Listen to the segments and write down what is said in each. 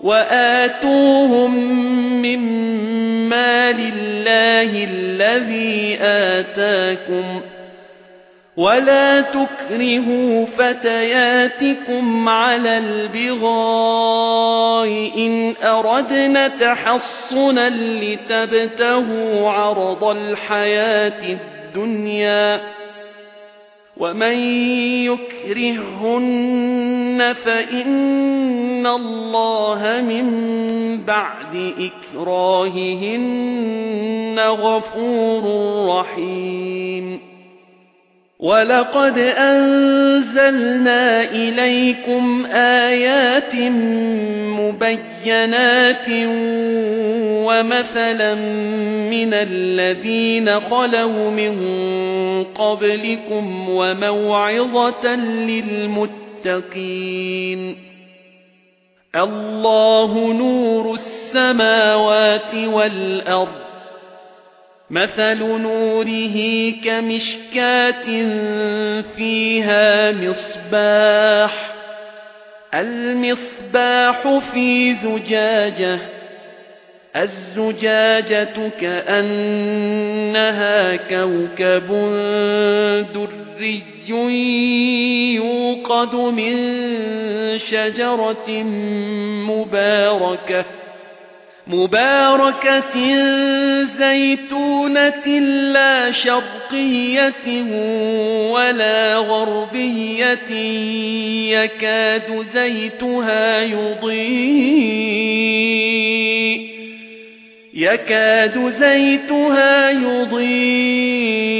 وَآتُوهُم مِّن مَّالِ اللَّهِ الَّذِي آتَاكُمْ وَلَا تُكْرِهُوا فَتَيَاتِكُمْ عَلَى الْبِغَاءِ إِنْ أَرَدْنَ تَحَصُّنًا لِّتَبْتَغُوا عَرَضَ الْحَيَاةِ الدُّنْيَا وَمَن يُكْرِههُّنَّ فَإِنَّ اللَّهَ مِن بَعْدِ إِكْرَاهِهِنَّ غَفُورٌ رَّحِيمٌ وَلَقَدْ أَنزَلْنَا إِلَيْكُمْ آيَاتٍ مُبَيِّنَاتٍ وَمَثَلًا مِنَ الَّذِينَ خَلَوْا مِن قَبْلِكُمْ وَمَوْعِظَةً لِّلْمُتَّقِينَ اللَّهُ نُورُ السَّمَاوَاتِ وَالْأَرْضِ. مَثَلُ نُورِهِ كَمِشْكَاةٍ فِيهَا مِصْبَاحٌ. الْمِصْبَاحُ فِي زُجَاجَةٍ. الزُّجَاجَةُ كَأَنَّهَا كَوْكَبٌ دُرِّيٌّ يُوقَدُ مِن شَجَرَةٍ مُبَارَكَةٍ مُبَارَكَةٍ زَيْتُونَةٍ لَّا شَرْقِيَّةٍ وَلَا غَرْبِيَّةٍ يَكَادُ زَيْتُهَا يُضِيءُ يَكَادُ زَيْتُهَا يُضِيءُ.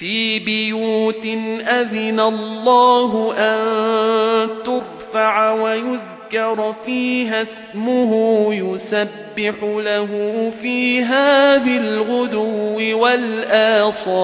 فِي بِيُوتٍ أَذِنَ اللَّهُ أَن تُرْفَعَ وَيُذْكَرَ فِيهَا اسْمُهُ يُسَبِّحُ لَهُ فِيهَا بِالْغُدُوِّ وَالْآصَالِ